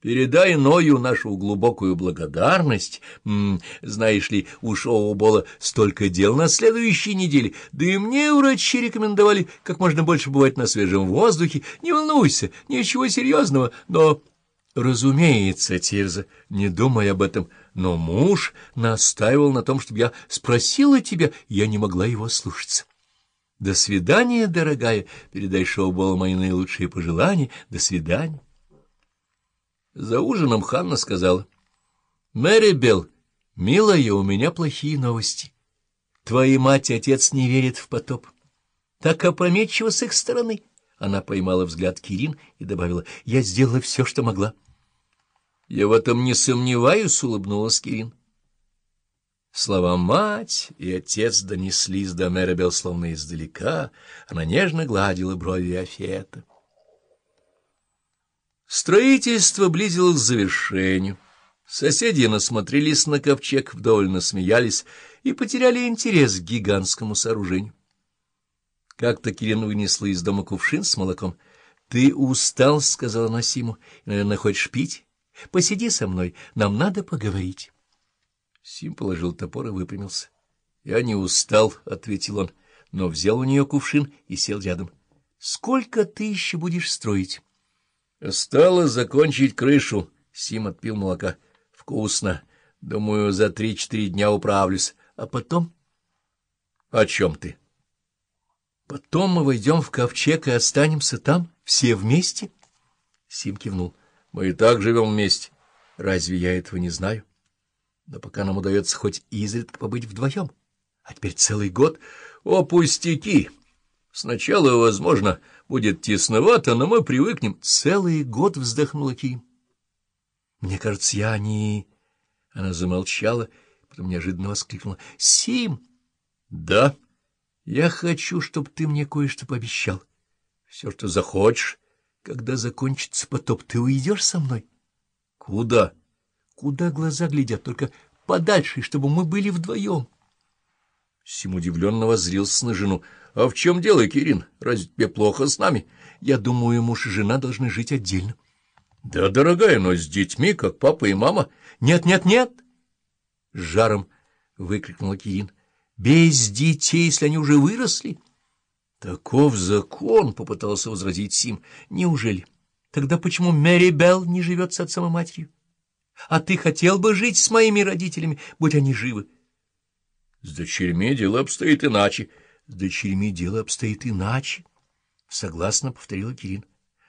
Передай Ною нашу глубокую благодарность. Знаешь ли, у Шоу-Бола столько дел на следующей неделе, да и мне врачи рекомендовали как можно больше бывать на свежем воздухе. Не волнуйся, ничего серьезного, но... Разумеется, Тирза, не думай об этом, но муж настаивал на том, чтобы я спросила тебя, я не могла его слушаться. До свидания, дорогая, передай Шоу-Болу мои наилучшие пожелания. До свидания. За ужином Ханна сказала, — Мэри Белл, милая, у меня плохие новости. Твои мать и отец не верят в потоп. Так опрометчиво с их стороны. Она поймала взгляд Кирин и добавила, — Я сделала все, что могла. — Я в этом не сомневаюсь, — улыбнулась Кирин. Слова «мать» и «отец» донеслись до Мэрибел словно издалека. Она нежно гладила брови Афета. Строительство близилось к завершению. Соседи насмотрелись на ковчег, вдоволь насмеялись и потеряли интерес к гигантскому сооружению. Как-то Кирин вынесла из дома кувшин с молоком. — Ты устал, — сказала Насиму, — наверное, хочешь пить? Посиди со мной, нам надо поговорить. Сим положил топор и выпрямился. — Я не устал, — ответил он, но взял у нее кувшин и сел рядом. — Сколько ты еще будешь строить? — Осталось закончить крышу. Сим отпил молока. — Вкусно. Думаю, за три-четыре дня управлюсь. А потом? — О чем ты? — Потом мы войдем в ковчег и останемся там, все вместе? Сим кивнул. — Мы и так живем вместе. Разве я этого не знаю? Но пока нам удается хоть изредка побыть вдвоем. А теперь целый год... О, пустяки! Сначала, возможно, будет тесновато, но мы привыкнем. Целый год вздохнула Ким. Мне кажется, я не... Она замолчала, потом неожиданно воскликнула. Сим! Да, я хочу, чтобы ты мне кое-что пообещал. Все, что захочешь. Когда закончится потоп, ты уйдешь со мной? Куда? Куда глаза глядят, только подальше, чтобы мы были вдвоем. Сим удивленно воззрился на жену. — А в чем дело, Кирин? Разве тебе плохо с нами? Я думаю, муж и жена должны жить отдельно. — Да, дорогая, но с детьми, как папа и мама. Нет, нет, нет! — жаром выкрикнула Кирин. — Без детей, если они уже выросли. — Таков закон, — попытался возразить Сим. — Неужели? Тогда почему Мэри Белл не живет с отцом и матерью? А ты хотел бы жить с моими родителями, будь они живы? — с дочерьми дело обстоит иначе. С дочерьми дело обстоит иначе, — согласно повторила Кирин.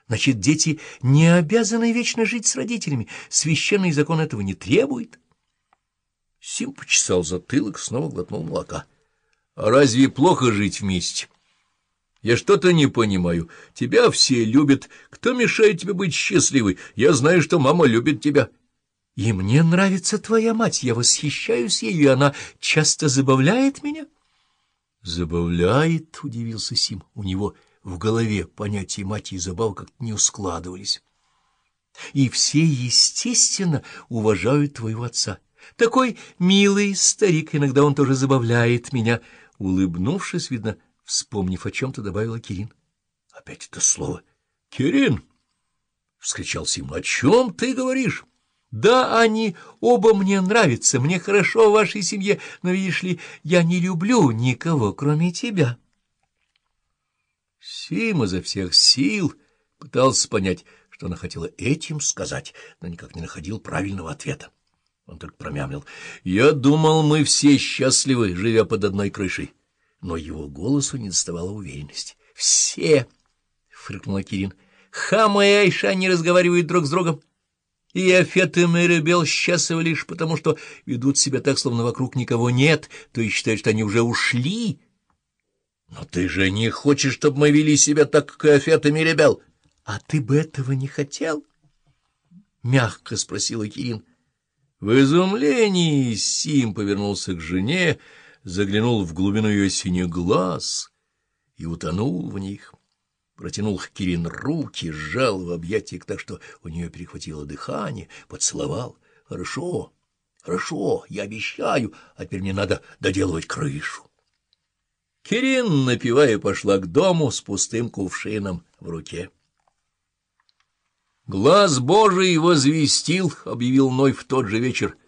Значит, дети не обязаны вечно жить с родителями. Священный закон этого не требует. Сим почесал затылок, снова глотнул молока. А разве плохо жить вместе? Я что-то не понимаю. Тебя все любят. Кто мешает тебе быть счастливой? Я знаю, что мама любит тебя. И мне нравится твоя мать, я восхищаюсь ею, и она часто забавляет меня. — Забавляет, — удивился Сим. У него в голове понятия матери и забав как-то не ускладывались. — И все, естественно, уважают твоего отца. Такой милый старик, иногда он тоже забавляет меня. Улыбнувшись, видно, вспомнив о чем-то, добавила Кирин. — Опять это слово. — Кирин! — вскричал Сим. — О чем ты говоришь? Да, они оба мне нравятся, мне хорошо в вашей семье, но, видишь ли, я не люблю никого, кроме тебя. Сима изо всех сил пытался понять, что она хотела этим сказать, но никак не находил правильного ответа. Он только промямлил. «Я думал, мы все счастливы, живя под одной крышей». Но его голосу не доставало уверенности. «Все!» — фыркнула Кирин. «Хама и Айша не разговаривают друг с другом». И Афет и Мэрибел счастливы лишь потому, что ведут себя так, словно вокруг никого нет, то и считают, что они уже ушли. Но ты же не хочешь, чтобы мы вели себя так, как и Афет и Мэрибел. А ты бы этого не хотел? — мягко спросила Кирин. В изумлении Сим повернулся к жене, заглянул в глубину ее синих глаз и утонул в них протянул Кирин руки, сжал в объятиях так, что у нее перехватило дыхание, поцеловал. — Хорошо, хорошо, я обещаю, а теперь мне надо доделывать крышу. Кирин, напевая, пошла к дому с пустым кувшином в руке. «Глаз Божий возвестил», — объявил Ной в тот же вечер,